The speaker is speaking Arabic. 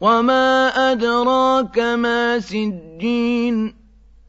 وَمَا أَدْرَاكَ مَا سِجِّينٌ